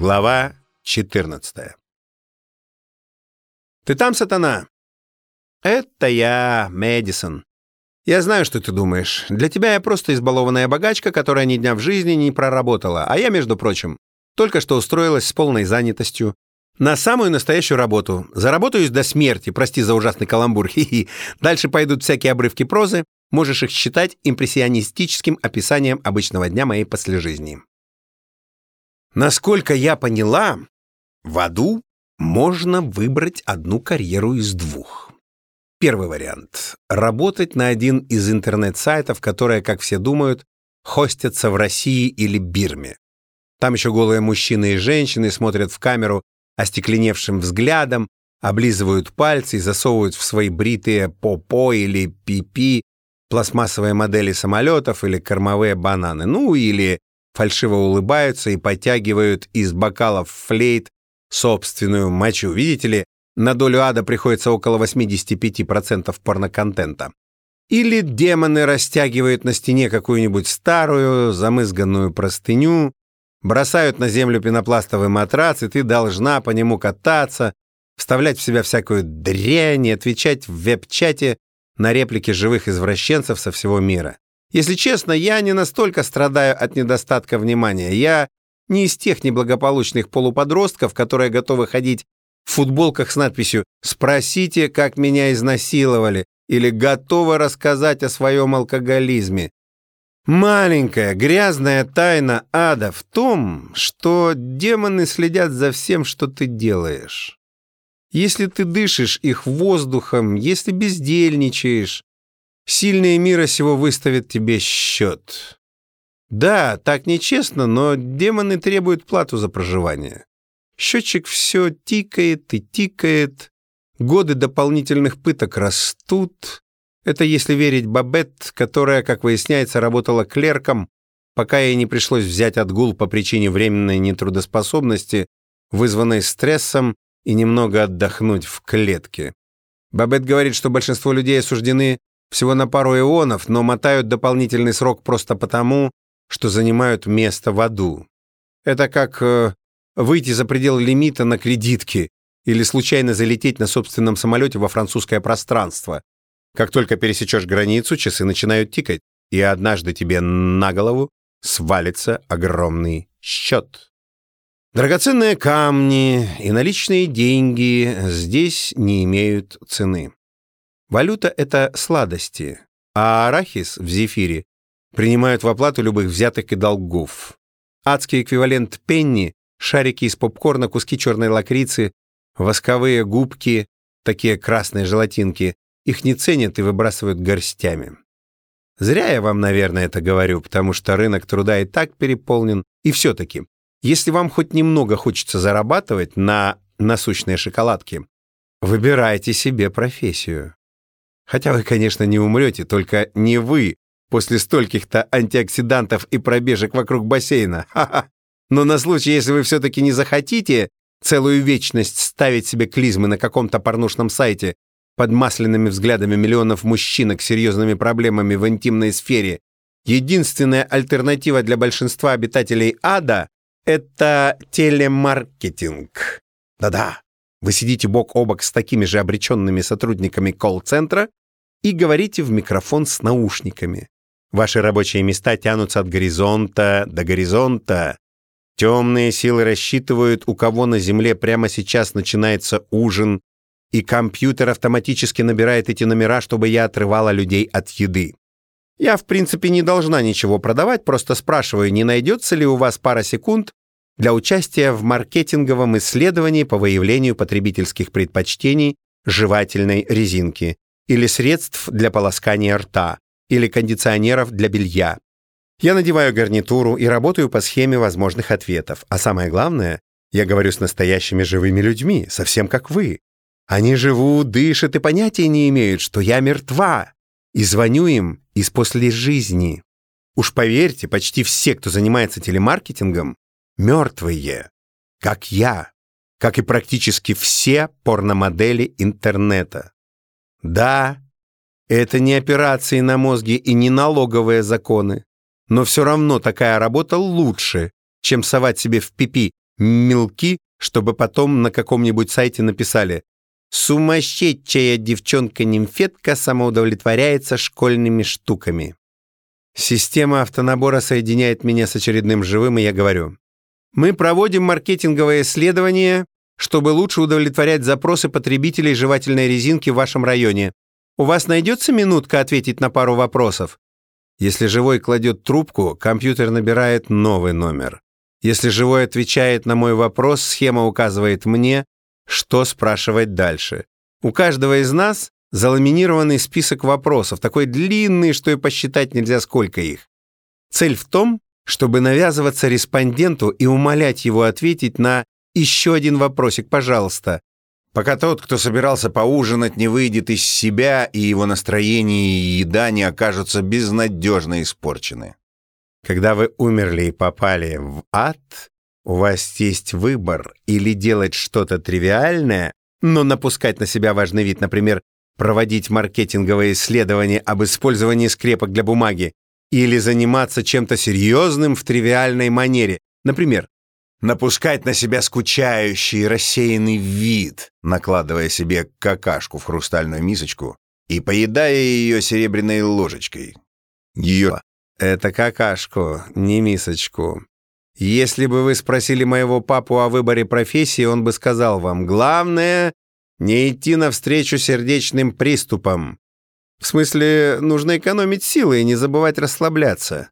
Глава 14 «Ты там, сатана?» «Это я, Мэдисон. Я знаю, что ты думаешь. Для тебя я просто избалованная богачка, которая ни дня в жизни не проработала. А я, между прочим, только что устроилась с полной занятостью. На самую настоящую работу. Заработаюсь до смерти, прости за ужасный каламбур. Хи -хи. Дальше пойдут всякие обрывки прозы. Можешь их считать импрессионистическим описанием обычного дня моей послежизни. Насколько я поняла, в аду можно выбрать одну карьеру из двух. Первый вариант — работать на один из интернет-сайтов, которые, как все думают, хостятся в России или Бирме. Там еще голые мужчины и женщины смотрят в камеру остекленевшим взглядом, облизывают пальцы и засовывают в свои бритые попо или пипи пластмассовые модели самолетов или кормовые бананы, ну или фальшиво улыбаются и подтягивают из бокалов флейт собственную мочу. Видите ли, на долю ада приходится около 85% порноконтента. Или демоны растягивают на стене какую-нибудь старую, замызганную простыню, бросают на землю пенопластовый матрац, и ты должна по нему кататься, вставлять в себя всякую дрянь и отвечать в веб-чате на реплики живых извращенцев со всего мира. Если честно, я не настолько страдаю от недостатка внимания. Я не из тех неблагополучных полуподростков, которые готовы ходить в футболках с надписью «Спросите, как меня изнасиловали» или «Готовы рассказать о своем алкоголизме». Маленькая грязная тайна ада в том, что демоны следят за всем, что ты делаешь. Если ты дышишь их воздухом, если бездельничаешь, Сильные мира сего выставят тебе счет. Да, так нечестно, но демоны требуют плату за проживание. Счетчик все тикает и тикает. Годы дополнительных пыток растут. Это если верить Бабет, которая, как выясняется, работала клерком, пока ей не пришлось взять отгул по причине временной нетрудоспособности, вызванной стрессом, и немного отдохнуть в клетке. Бабет говорит, что большинство людей осуждены всего на пару ионов, но мотают дополнительный срок просто потому, что занимают место в аду. Это как э, выйти за предел лимита на кредитки или случайно залететь на собственном самолете во французское пространство. Как только пересечешь границу, часы начинают тикать, и однажды тебе на голову свалится огромный счет. Драгоценные камни и наличные деньги здесь не имеют цены. Валюта — это сладости, а арахис в зефире принимают в оплату любых взяток и долгов. Адский эквивалент пенни — шарики из попкорна, куски черной лакрицы, восковые губки, такие красные желатинки. Их не ценят и выбрасывают горстями. Зря я вам, наверное, это говорю, потому что рынок труда и так переполнен. И все-таки, если вам хоть немного хочется зарабатывать на насущные шоколадки, выбирайте себе профессию. Хотя вы, конечно, не умрете, только не вы после стольких-то антиоксидантов и пробежек вокруг бассейна. Ха-ха. Но на случай, если вы все-таки не захотите целую вечность ставить себе клизмы на каком-то порнушном сайте под масляными взглядами миллионов мужчинок с серьезными проблемами в интимной сфере, единственная альтернатива для большинства обитателей ада — это телемаркетинг. Да-да, вы сидите бок о бок с такими же обреченными сотрудниками колл-центра и говорите в микрофон с наушниками. Ваши рабочие места тянутся от горизонта до горизонта. Темные силы рассчитывают, у кого на Земле прямо сейчас начинается ужин, и компьютер автоматически набирает эти номера, чтобы я отрывала людей от еды. Я, в принципе, не должна ничего продавать, просто спрашиваю, не найдется ли у вас пара секунд для участия в маркетинговом исследовании по выявлению потребительских предпочтений жевательной резинки или средств для полоскания рта, или кондиционеров для белья. Я надеваю гарнитуру и работаю по схеме возможных ответов. А самое главное, я говорю с настоящими живыми людьми, совсем как вы. Они живут, дышат и понятия не имеют, что я мертва. И звоню им из после жизни. Уж поверьте, почти все, кто занимается телемаркетингом, мертвые, как я, как и практически все порномодели интернета. Да, это не операции на мозге и не налоговые законы, но все равно такая работа лучше, чем совать себе в пипи мелки, чтобы потом на каком-нибудь сайте написали «Сумасшедшая девчонка-нимфетка самоудовлетворяется школьными штуками». Система автонабора соединяет меня с очередным живым, и я говорю «Мы проводим маркетинговое исследование, чтобы лучше удовлетворять запросы потребителей жевательной резинки в вашем районе. У вас найдется минутка ответить на пару вопросов?» Если живой кладет трубку, компьютер набирает новый номер. Если живой отвечает на мой вопрос, схема указывает мне, что спрашивать дальше. У каждого из нас заламинированный список вопросов, такой длинный, что и посчитать нельзя, сколько их. Цель в том, чтобы навязываться респонденту и умолять его ответить на еще один вопросик, пожалуйста. Пока тот, кто собирался поужинать, не выйдет из себя, и его настроение и еда не окажутся безнадежно испорчены. Когда вы умерли и попали в ад, у вас есть выбор или делать что-то тривиальное, но напускать на себя важный вид, например, проводить маркетинговые исследования об использовании скрепок для бумаги, или заниматься чем-то серьезным в тривиальной манере, например, напускать на себя скучающий рассеянный вид, накладывая себе какашку в хрустальную мисочку и поедая ее серебряной ложечкой. Ее это какашку, не мисочку. Если бы вы спросили моего папу о выборе профессии, он бы сказал вам, главное — не идти навстречу сердечным приступам. В смысле, нужно экономить силы и не забывать расслабляться.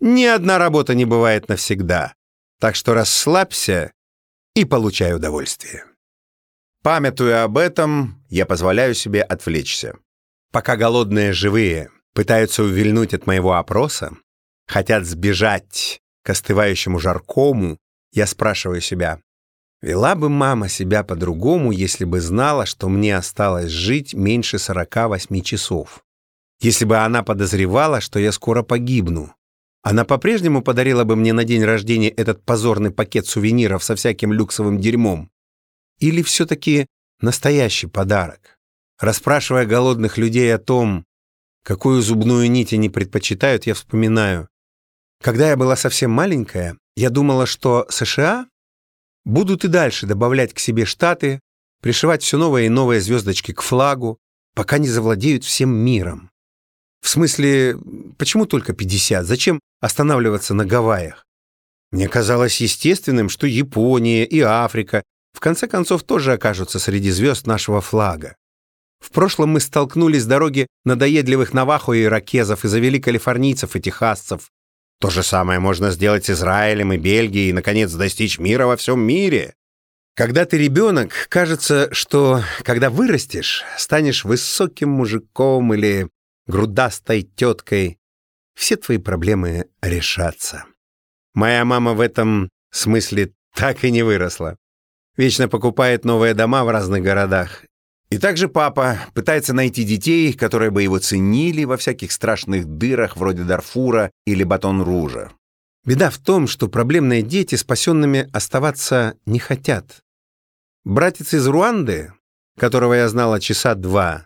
Ни одна работа не бывает навсегда. Так что расслабься и получай удовольствие. Памятуя об этом, я позволяю себе отвлечься. Пока голодные живые пытаются увильнуть от моего опроса, хотят сбежать к остывающему жаркому, я спрашиваю себя, вела бы мама себя по-другому, если бы знала, что мне осталось жить меньше 48 часов? Если бы она подозревала, что я скоро погибну? Она по-прежнему подарила бы мне на день рождения этот позорный пакет сувениров со всяким люксовым дерьмом? Или все-таки настоящий подарок? Расспрашивая голодных людей о том, Какую зубную нить они предпочитают, я вспоминаю. Когда я была совсем маленькая, я думала, что США будут и дальше добавлять к себе штаты, пришивать все новые и новые звездочки к флагу, пока не завладеют всем миром. В смысле, почему только 50? Зачем останавливаться на Гавайях? Мне казалось естественным, что Япония и Африка в конце концов тоже окажутся среди звезд нашего флага. В прошлом мы столкнулись с дороги надоедливых навахо и иракезов и завели калифорнийцев и техасцев. То же самое можно сделать с Израилем и Бельгией и, наконец, достичь мира во всем мире. Когда ты ребенок, кажется, что когда вырастешь, станешь высоким мужиком или грудастой теткой, все твои проблемы решатся. Моя мама в этом смысле так и не выросла. Вечно покупает новые дома в разных городах и также папа пытается найти детей, которые бы его ценили во всяких страшных дырах вроде Дарфура или Батон-Ружа. Беда в том, что проблемные дети спасенными оставаться не хотят. Братец из Руанды, которого я знала часа два,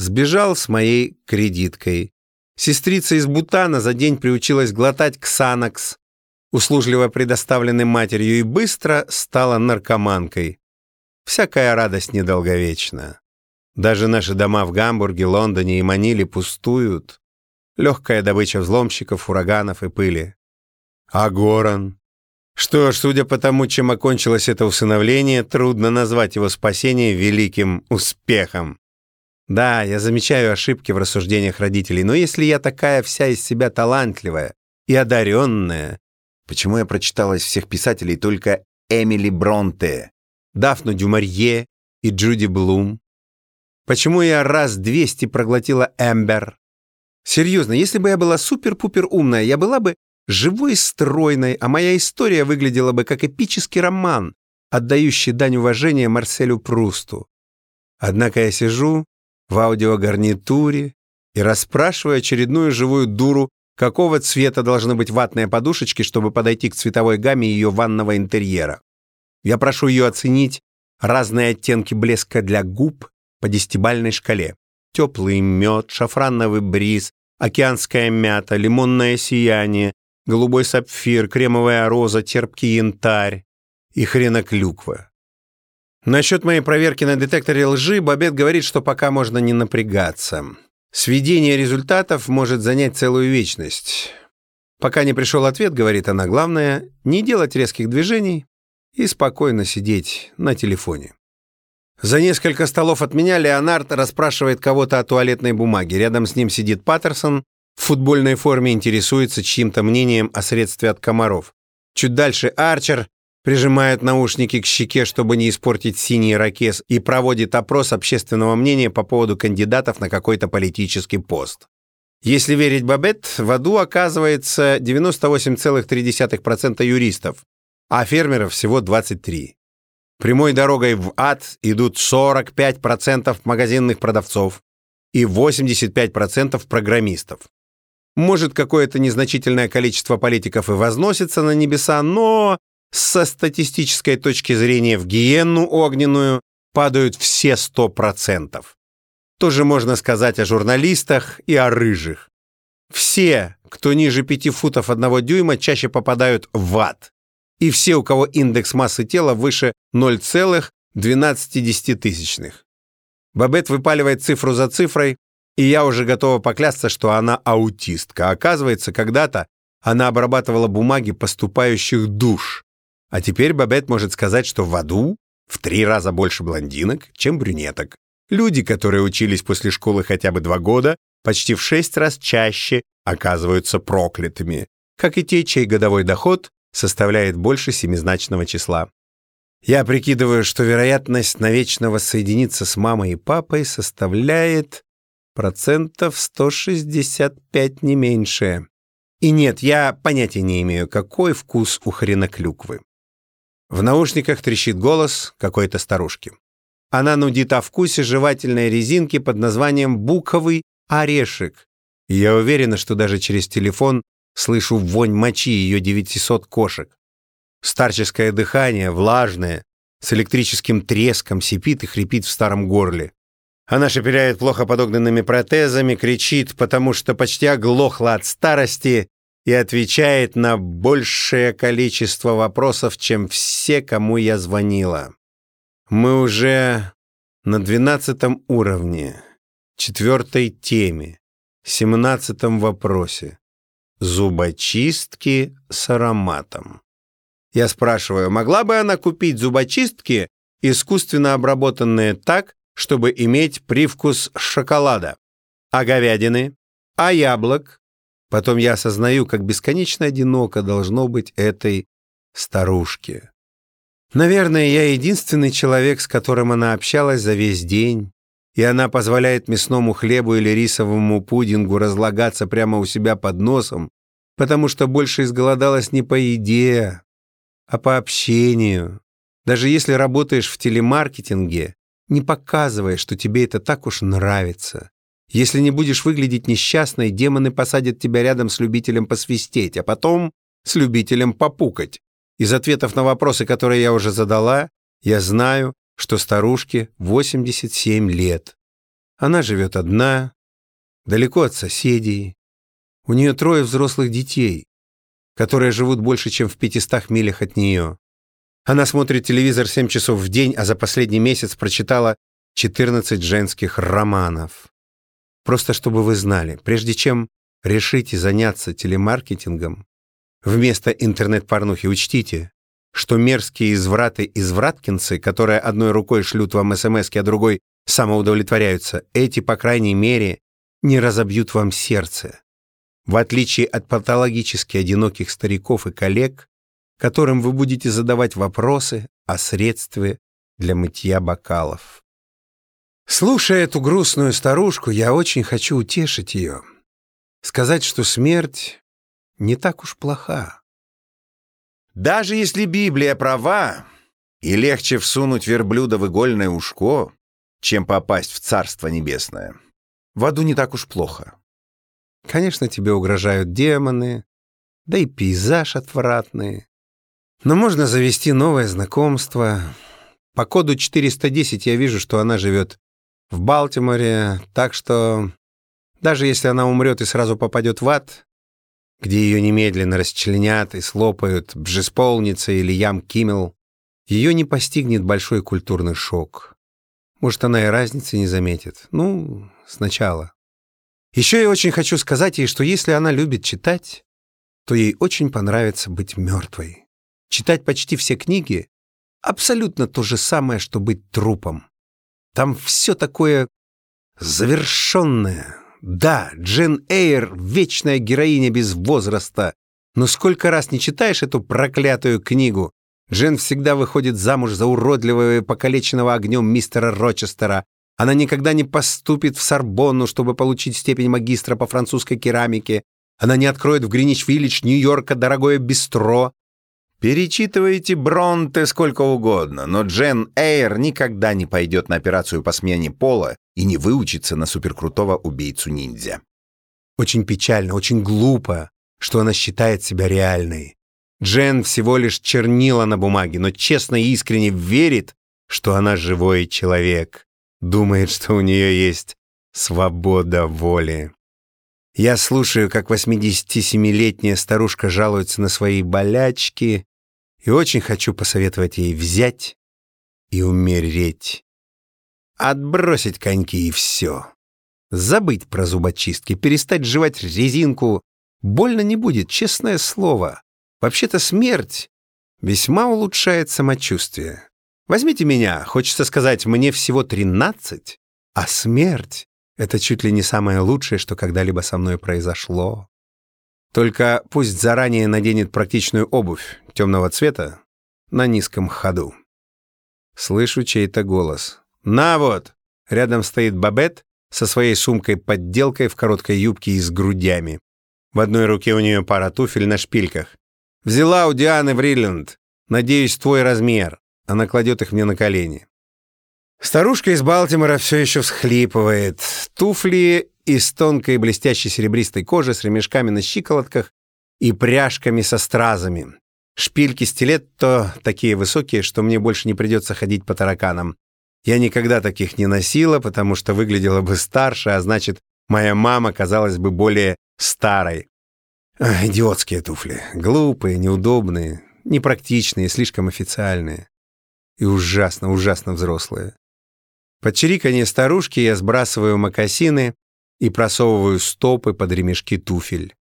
сбежал с моей кредиткой. Сестрица из Бутана за день приучилась глотать ксанакс, услужливо предоставленный матерью, и быстро стала наркоманкой. Всякая радость недолговечна. Даже наши дома в Гамбурге, Лондоне и Маниле пустуют. Легкая добыча взломщиков, ураганов и пыли. А Горан? Что ж, судя по тому, чем окончилось это усыновление, трудно назвать его спасение великим успехом. Да, я замечаю ошибки в рассуждениях родителей, но если я такая вся из себя талантливая и одаренная, почему я прочитала из всех писателей только Эмили Бронте, Дафну Дюмарье и Джуди Блум? Почему я раз двести проглотила Эмбер? Серьезно, если бы я была супер-пупер умная, я была бы живой стройной, а моя история выглядела бы как эпический роман, отдающий дань уважения Марселю Прусту. Однако я сижу в аудиогарнитуре и расспрашиваю очередную живую дуру, какого цвета должны быть ватные подушечки, чтобы подойти к цветовой гамме ее ванного интерьера. Я прошу ее оценить разные оттенки блеска для губ по десятибальной шкале. Теплый мед, шафрановый бриз, океанская мята, лимонное сияние, голубой сапфир, кремовая роза, терпкий янтарь. и хреноклюква. Насчет моей проверки на детекторе лжи Бабет говорит, что пока можно не напрягаться. Сведение результатов может занять целую вечность. Пока не пришел ответ, говорит она, главное — не делать резких движений и спокойно сидеть на телефоне. За несколько столов от меня Леонард расспрашивает кого-то о туалетной бумаге. Рядом с ним сидит Паттерсон, в футбольной форме интересуется чьим-то мнением о средстве от комаров. Чуть дальше Арчер прижимает наушники к щеке, чтобы не испортить синий ракес, и проводит опрос общественного мнения по поводу кандидатов на какой-то политический пост. Если верить Бабет, в аду оказывается 98,3% юристов, а фермеров всего 23. Прямой дорогой в ад идут 45% магазинных продавцов и 85% программистов. Может, какое-то незначительное количество политиков и возносится на небеса, но со статистической точки зрения в гиенну огненную падают все 100%. Тоже можно сказать о журналистах и о рыжих. Все, кто ниже 5 футов 1 дюйма, чаще попадают в ад. И все, у кого индекс массы тела выше 0,12. Бабет выпаливает цифру за цифрой, и я уже готова поклясться, что она аутистка. Оказывается, когда-то она обрабатывала бумаги поступающих душ. А теперь Бабет может сказать, что в аду в три раза больше блондинок, чем брюнеток. Люди, которые учились после школы хотя бы два года, почти в шесть раз чаще оказываются проклятыми, как и те, чей годовой доход составляет больше семизначного числа. Я прикидываю, что вероятность навечно воссоединиться с мамой и папой составляет процентов 165 не меньше. И нет, я понятия не имею, какой вкус у хреноклюквы. В наушниках трещит голос какой-то старушки. Она нудит о вкусе жевательной резинки под названием «буковый орешек». И я уверена, что даже через телефон слышу вонь мочи ее 900 кошек. Старческое дыхание, влажное, с электрическим треском сипит и хрипит в старом горле. Она шепеляет плохо подогнанными протезами, кричит, потому что почти оглохла от старости и отвечает на большее количество вопросов, чем все, кому я звонила. Мы уже на двенадцатом уровне, четвертой теме, семнадцатом вопросе. Зубочистки с ароматом. Я спрашиваю, могла бы она купить зубочистки, искусственно обработанные так, чтобы иметь привкус шоколада, а говядины, а яблок, Потом я осознаю, как бесконечно одиноко должно быть этой старушке. Наверное, я единственный человек, с которым она общалась за весь день, и она позволяет мясному хлебу или рисовому пудингу разлагаться прямо у себя под носом, потому что больше изголодалась не по еде, а по общению. Даже если работаешь в телемаркетинге, не показывая, что тебе это так уж нравится. Если не будешь выглядеть несчастной, демоны посадят тебя рядом с любителем посвистеть, а потом с любителем попукать. Из ответов на вопросы, которые я уже задала, я знаю, что старушке 87 лет. Она живет одна, далеко от соседей. У нее трое взрослых детей, которые живут больше, чем в 500 милях от нее. Она смотрит телевизор 7 часов в день, а за последний месяц прочитала 14 женских романов. Просто чтобы вы знали, прежде чем решите заняться телемаркетингом, вместо интернет-порнухи учтите, что мерзкие извраты-извраткинцы, которые одной рукой шлют вам смс а другой самоудовлетворяются, эти, по крайней мере, не разобьют вам сердце. В отличие от патологически одиноких стариков и коллег, которым вы будете задавать вопросы о средстве для мытья бокалов. Слушая эту грустную старушку, я очень хочу утешить ее. Сказать, что смерть не так уж плоха. Даже если Библия права, и легче всунуть верблюда в игольное ушко, чем попасть в Царство Небесное, в аду не так уж плохо. Конечно, тебе угрожают демоны, да и пейзаж отвратный. Но можно завести новое знакомство. По коду 410 я вижу, что она живет в Балтиморе, так что даже если она умрет и сразу попадет в ад, где ее немедленно расчленят и слопают Бжесполница или Ям Киммел, ее не постигнет большой культурный шок. Может, она и разницы не заметит. Ну, сначала. Еще я очень хочу сказать ей, что если она любит читать, то ей очень понравится быть мертвой. Читать почти все книги — абсолютно то же самое, что быть трупом. Там все такое завершенное. Да, Джен Эйр — вечная героиня без возраста, но сколько раз не читаешь эту проклятую книгу, Джен всегда выходит замуж за уродливого и покалеченного огнем мистера Рочестера. Она никогда не поступит в Сорбонну, чтобы получить степень магистра по французской керамике. Она не откроет в Гринич-Виллидж Нью-Йорка дорогое бистро. Перечитывайте Бронте сколько угодно, но Джен Эйр никогда не пойдет на операцию по смене пола и не выучится на суперкрутого убийцу-ниндзя. Очень печально, очень глупо, что она считает себя реальной. Джен всего лишь чернила на бумаге, но честно и искренне верит, что она живой человек. Думает, что у нее есть свобода воли. Я слушаю, как 87-летняя старушка жалуется на свои болячки, и очень хочу посоветовать ей взять и умереть. Отбросить коньки и все. Забыть про зубочистки, перестать жевать резинку. Больно не будет, честное слово. Вообще-то смерть весьма улучшает самочувствие. Возьмите меня, хочется сказать, мне всего 13, а смерть — это чуть ли не самое лучшее, что когда-либо со мной произошло. Только пусть заранее наденет практичную обувь темного цвета на низком ходу. Слышу чей-то голос. «На вот!» Рядом стоит Бабет со своей сумкой-подделкой в короткой юбке и с грудями. В одной руке у нее пара туфель на шпильках, Взяла у Дианы в Рилленд. Надеюсь, твой размер. Она кладет их мне на колени. Старушка из Балтимора все еще всхлипывает. Туфли из тонкой блестящей серебристой кожи с ремешками на щиколотках и пряжками со стразами. Шпильки стилетто такие высокие, что мне больше не придется ходить по тараканам. Я никогда таких не носила, потому что выглядела бы старше, а значит, моя мама казалась бы более старой. Ах, идиотские туфли. Глупые, неудобные, непрактичные, слишком официальные. И ужасно, ужасно взрослые. Под чириканье старушки я сбрасываю мокасины и просовываю стопы под ремешки туфель.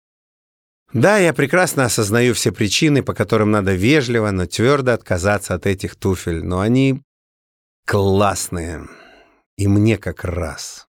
Да, я прекрасно осознаю все причины, по которым надо вежливо, но твердо отказаться от этих туфель, но они классные. И мне как раз.